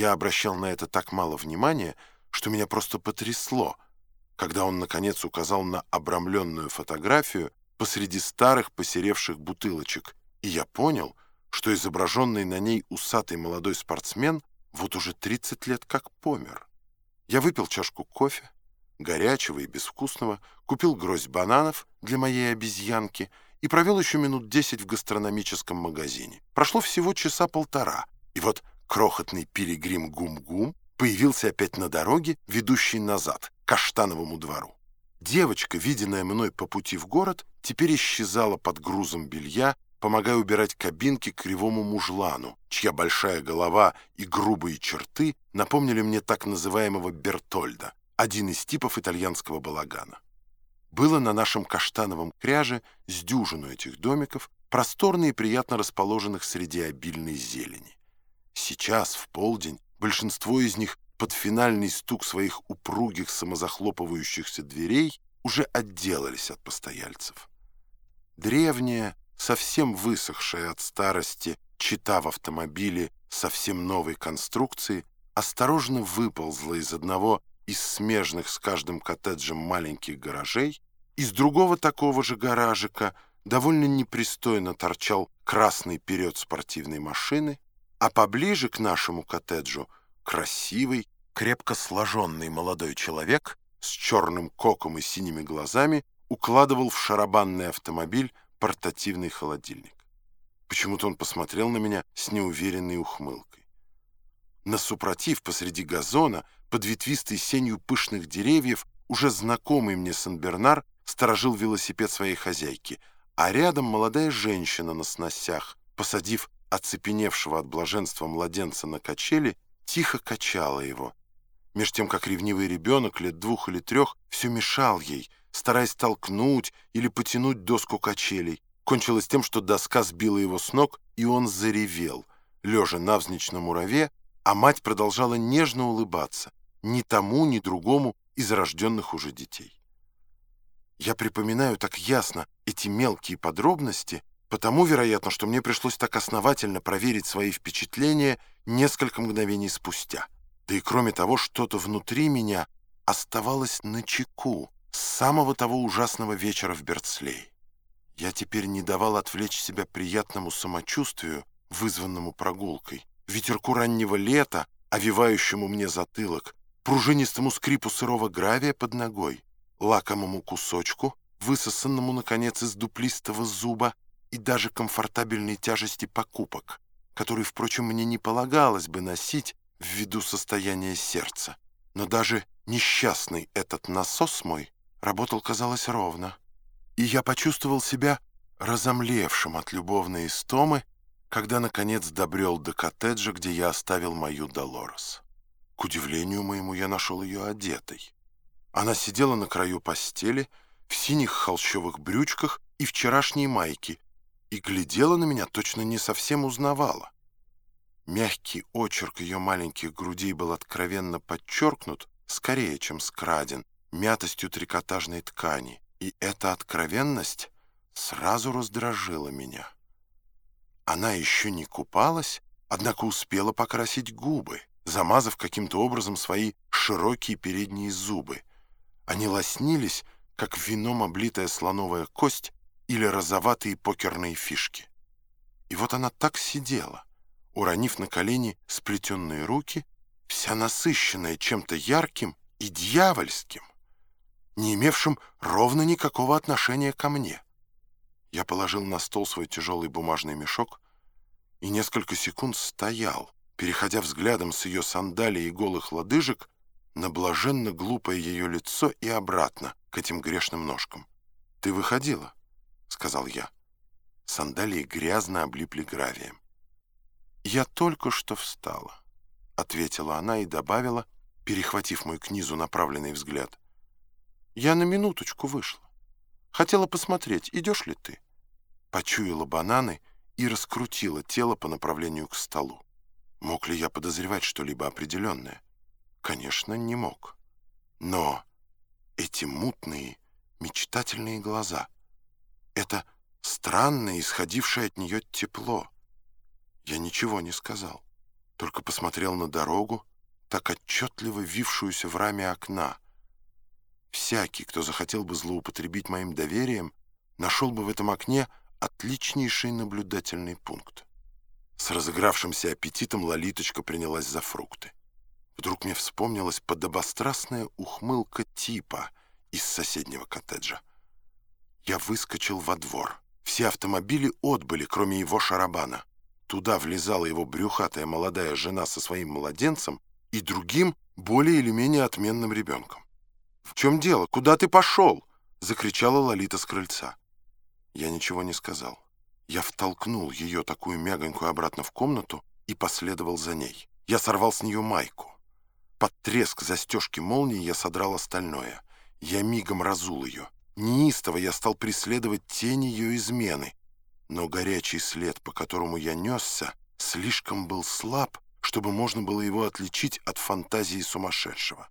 Я обращал на это так мало внимания, что меня просто потрясло, когда он, наконец, указал на обрамленную фотографию посреди старых посеревших бутылочек, и я понял, что изображенный на ней усатый молодой спортсмен вот уже 30 лет как помер. Я выпил чашку кофе, горячего и безвкусного, купил гроздь бананов для моей обезьянки и провел еще минут десять в гастрономическом магазине. Прошло всего часа полтора, и вот крохотный пилигрим Гум-Гум появился опять на дороге, ведущей назад, к Каштановому двору. Девочка, виденная мной по пути в город, теперь исчезала под грузом белья, помогая убирать кабинки кривому мужлану, чья большая голова и грубые черты напомнили мне так называемого Бертольда, один из типов итальянского балагана. Было на нашем каштановом кряже с дюжину этих домиков, просторно и приятно расположенных среди обильной зелени. Сейчас, в полдень, большинство из них под финальный стук своих упругих самозахлопывающихся дверей уже отделались от постояльцев. Древняя, совсем высохшая от старости, чита в автомобиле совсем новой конструкции, осторожно выползла из одного из смежных с каждым коттеджем маленьких гаражей, из другого такого же гаражика довольно непристойно торчал красный перед спортивной машины, а поближе к нашему коттеджу красивый, крепко сложенный молодой человек с черным коком и синими глазами укладывал в шарабанный автомобиль портативный холодильник. Почему-то он посмотрел на меня с неуверенной ухмылкой. На супротив посреди газона, под ветвистой сенью пышных деревьев, уже знакомый мне Сен-Бернар сторожил велосипед своей хозяйки, а рядом молодая женщина на сносях, посадив оцепеневшего от блаженства младенца на качели, тихо качала его. Меж тем, как ревнивый ребенок лет двух или трех все мешал ей — стараясь толкнуть или потянуть доску качелей. Кончилось тем, что доска сбила его с ног, и он заревел, лежа на мураве, а мать продолжала нежно улыбаться ни тому, ни другому из рожденных уже детей. Я припоминаю так ясно эти мелкие подробности, потому, вероятно, что мне пришлось так основательно проверить свои впечатления несколько мгновений спустя. Да и кроме того, что-то внутри меня оставалось на чеку, с самого того ужасного вечера в Берцлей. Я теперь не давал отвлечь себя приятному самочувствию, вызванному прогулкой, ветерку раннего лета, овивающему мне затылок, пружинистому скрипу сырого гравия под ногой, лакомому кусочку, высосанному, наконец, из дуплистого зуба и даже комфортабельной тяжести покупок, которые, впрочем, мне не полагалось бы носить ввиду состояния сердца. Но даже несчастный этот насос мой работал, казалось, ровно. И я почувствовал себя разомлевшим от любовной истомы, когда, наконец, добрел до коттеджа, где я оставил мою Долорес. К удивлению моему, я нашел ее одетой. Она сидела на краю постели, в синих холщовых брючках и вчерашней майке, и глядела на меня, точно не совсем узнавала. Мягкий очерк ее маленьких грудей был откровенно подчеркнут, скорее, чем скраден, мятостью трикотажной ткани, и эта откровенность сразу раздражила меня. Она еще не купалась, однако успела покрасить губы, замазав каким-то образом свои широкие передние зубы. Они лоснились, как вином облитая слоновая кость или розоватые покерные фишки. И вот она так сидела, уронив на колени сплетенные руки, вся насыщенная чем-то ярким и дьявольским не имевшим ровно никакого отношения ко мне. Я положил на стол свой тяжелый бумажный мешок и несколько секунд стоял, переходя взглядом с ее сандалий и голых лодыжек на блаженно глупое ее лицо и обратно к этим грешным ножкам. «Ты выходила?» — сказал я. Сандалии грязно облипли гравием. «Я только что встала», — ответила она и добавила, перехватив мой к низу направленный взгляд. Я на минуточку вышла. Хотела посмотреть, идешь ли ты. Почуяла бананы и раскрутила тело по направлению к столу. Мог ли я подозревать что-либо определенное? Конечно, не мог. Но эти мутные, мечтательные глаза, это странное, исходившее от нее тепло. Я ничего не сказал, только посмотрел на дорогу, так отчетливо вившуюся в раме окна. Всякий, кто захотел бы злоупотребить моим доверием, нашел бы в этом окне отличнейший наблюдательный пункт. С разыгравшимся аппетитом Лолиточка принялась за фрукты. Вдруг мне вспомнилась подобострастная ухмылка типа из соседнего коттеджа. Я выскочил во двор. Все автомобили отбыли, кроме его шарабана. Туда влезала его брюхатая молодая жена со своим младенцем и другим, более или менее отменным ребенком. «В чем дело? Куда ты пошел?» — закричала Лолита с крыльца. Я ничего не сказал. Я втолкнул ее, такую мягонькую, обратно в комнату и последовал за ней. Я сорвал с нее майку. Под треск застежки молнии я содрал остальное. Я мигом разул ее. Неистово я стал преследовать тень ее измены. Но горячий след, по которому я несся, слишком был слаб, чтобы можно было его отличить от фантазии сумасшедшего.